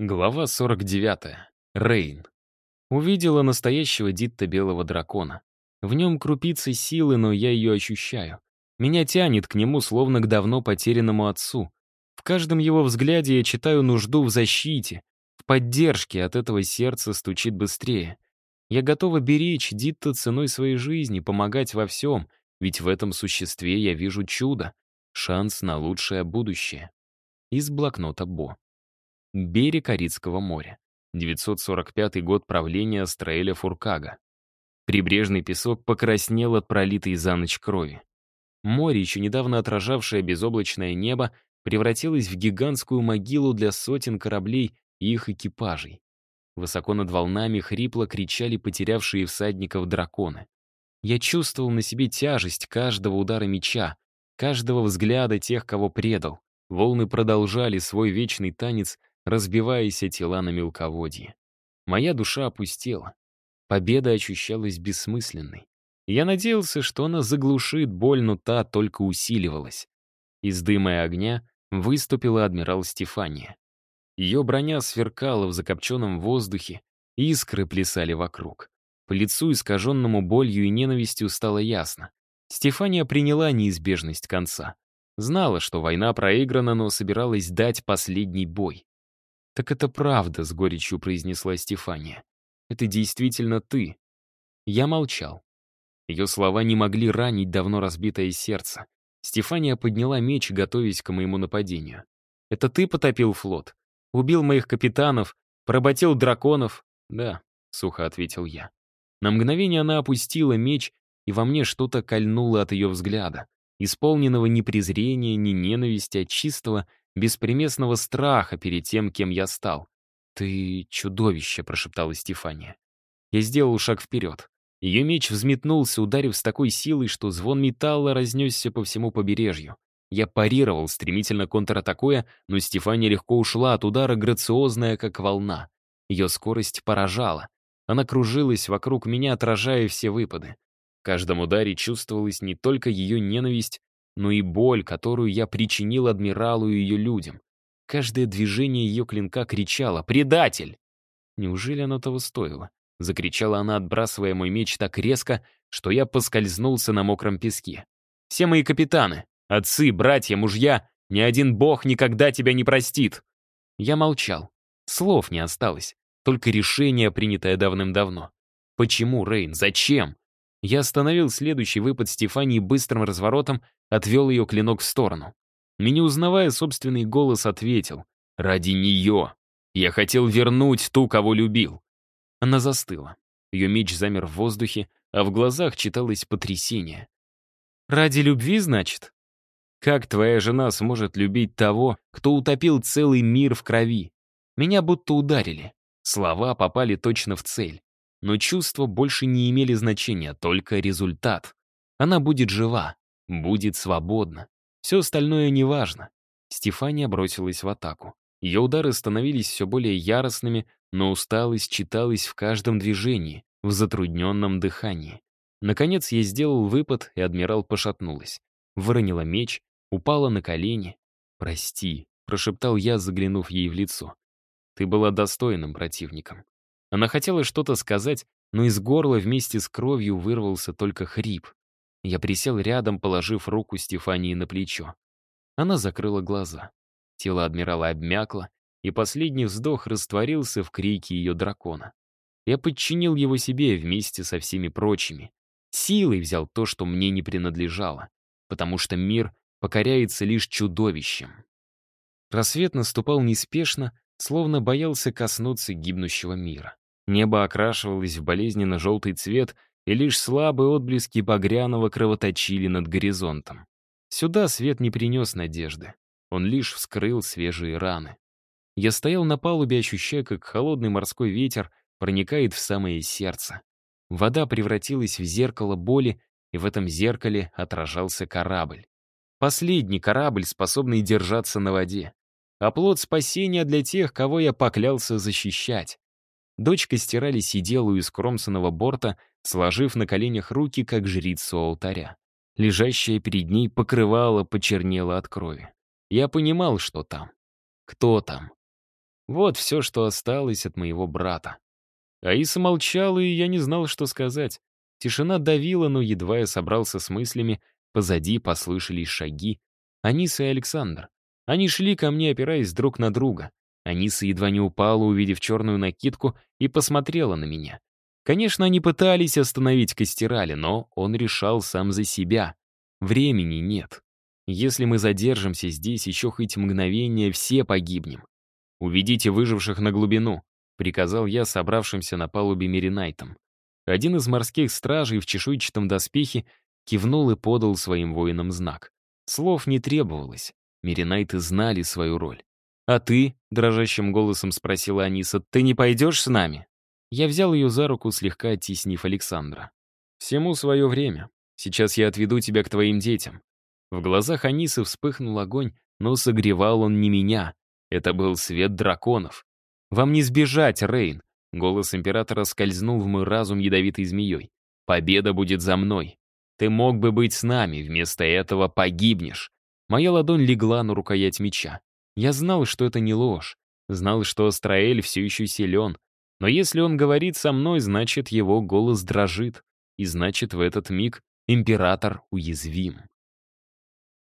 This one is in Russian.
Глава 49. Рейн. Увидела настоящего Дитта Белого Дракона. В нем крупицы силы, но я ее ощущаю. Меня тянет к нему, словно к давно потерянному отцу. В каждом его взгляде я читаю нужду в защите, в поддержке, от этого сердце стучит быстрее. Я готова беречь Дитта ценой своей жизни, помогать во всем, ведь в этом существе я вижу чудо, шанс на лучшее будущее. Из блокнота Бо. Берег Карибского моря. 945 год правления Астраэля Фуркага. Прибрежный песок покраснел от пролитой за ночь крови. Море, еще недавно отражавшее безоблачное небо, превратилось в гигантскую могилу для сотен кораблей и их экипажей. Высоко над волнами хрипло кричали потерявшие всадников драконы. Я чувствовал на себе тяжесть каждого удара меча, каждого взгляда тех, кого предал. Волны продолжали свой вечный танец, разбиваясь тела на мелководье. Моя душа опустела. Победа ощущалась бессмысленной. Я надеялся, что она заглушит боль, но та только усиливалась. Из дыма и огня выступила адмирал Стефания. Ее броня сверкала в закопченном воздухе, искры плясали вокруг. По лицу, искаженному болью и ненавистью, стало ясно. Стефания приняла неизбежность конца. Знала, что война проиграна, но собиралась дать последний бой. «Так это правда», — с горечью произнесла Стефания. «Это действительно ты». Я молчал. Ее слова не могли ранить давно разбитое сердце. Стефания подняла меч, готовясь к моему нападению. «Это ты потопил флот? Убил моих капитанов? Проботил драконов?» «Да», — сухо ответил я. На мгновение она опустила меч, и во мне что-то кольнуло от ее взгляда, исполненного ни презрения, ни ненависти, а чистого, беспримесного страха перед тем, кем я стал. «Ты чудовище!» — прошептала Стефания. Я сделал шаг вперед. Ее меч взметнулся, ударив с такой силой, что звон металла разнесся по всему побережью. Я парировал, стремительно контратакуя, но Стефания легко ушла от удара, грациозная, как волна. Ее скорость поражала. Она кружилась вокруг меня, отражая все выпады. В каждом ударе чувствовалась не только ее ненависть, но и боль, которую я причинил адмиралу и ее людям. Каждое движение ее клинка кричало «Предатель!» «Неужели оно того стоило?» — закричала она, отбрасывая мой меч так резко, что я поскользнулся на мокром песке. «Все мои капитаны, отцы, братья, мужья, ни один бог никогда тебя не простит!» Я молчал. Слов не осталось, только решение, принятое давным-давно. «Почему, Рейн? Зачем?» Я остановил следующий выпад Стефании быстрым разворотом отвел ее клинок в сторону. И не узнавая собственный голос, ответил. «Ради нее! Я хотел вернуть ту, кого любил!» Она застыла. Ее меч замер в воздухе, а в глазах читалось потрясение. «Ради любви, значит? Как твоя жена сможет любить того, кто утопил целый мир в крови? Меня будто ударили. Слова попали точно в цель. Но чувства больше не имели значения, только результат. Она будет жива, Будет свободно. Все остальное неважно. Стефания бросилась в атаку. Ее удары становились все более яростными, но усталость читалась в каждом движении, в затрудненном дыхании. Наконец я сделал выпад, и адмирал пошатнулась. Выронила меч, упала на колени. «Прости», — прошептал я, заглянув ей в лицо. «Ты была достойным противником». Она хотела что-то сказать, но из горла вместе с кровью вырвался только хрип. Я присел рядом, положив руку Стефании на плечо. Она закрыла глаза. Тело адмирала обмякло, и последний вздох растворился в крике ее дракона. Я подчинил его себе вместе со всеми прочими. Силой взял то, что мне не принадлежало, потому что мир покоряется лишь чудовищем. Рассвет наступал неспешно, словно боялся коснуться гибнущего мира. Небо окрашивалось в болезненно-желтый цвет — и лишь слабые отблески Багряного кровоточили над горизонтом. Сюда свет не принес надежды. Он лишь вскрыл свежие раны. Я стоял на палубе, ощущая, как холодный морской ветер проникает в самое сердце. Вода превратилась в зеркало боли, и в этом зеркале отражался корабль. Последний корабль, способный держаться на воде. А Оплот спасения для тех, кого я поклялся защищать. Дочка стирали сиделую из кромсоного борта, сложив на коленях руки, как жрицу алтаря. Лежащая перед ней покрывало почернело от крови. Я понимал, что там. Кто там? Вот все, что осталось от моего брата. Аиса молчала, и я не знал, что сказать. Тишина давила, но едва я собрался с мыслями, позади послышались шаги. Аниса и Александр. Они шли ко мне, опираясь друг на друга. Аниса едва не упала, увидев черную накидку, и посмотрела на меня. Конечно, они пытались остановить Костерали, но он решал сам за себя. Времени нет. Если мы задержимся здесь еще хоть мгновение, все погибнем. «Уведите выживших на глубину», — приказал я собравшимся на палубе Меринайтам. Один из морских стражей в чешуйчатом доспехе кивнул и подал своим воинам знак. Слов не требовалось. Меринайты знали свою роль. «А ты?» — дрожащим голосом спросила Аниса. «Ты не пойдешь с нами?» Я взял ее за руку, слегка оттеснив Александра. «Всему свое время. Сейчас я отведу тебя к твоим детям». В глазах Анисы вспыхнул огонь, но согревал он не меня. Это был свет драконов. «Вам не сбежать, Рейн!» Голос императора скользнул в мой разум ядовитой змеей. «Победа будет за мной. Ты мог бы быть с нами, вместо этого погибнешь». Моя ладонь легла на рукоять меча. Я знал, что это не ложь. Знал, что Астраэль все еще силен. Но если он говорит со мной, значит, его голос дрожит. И значит, в этот миг император уязвим.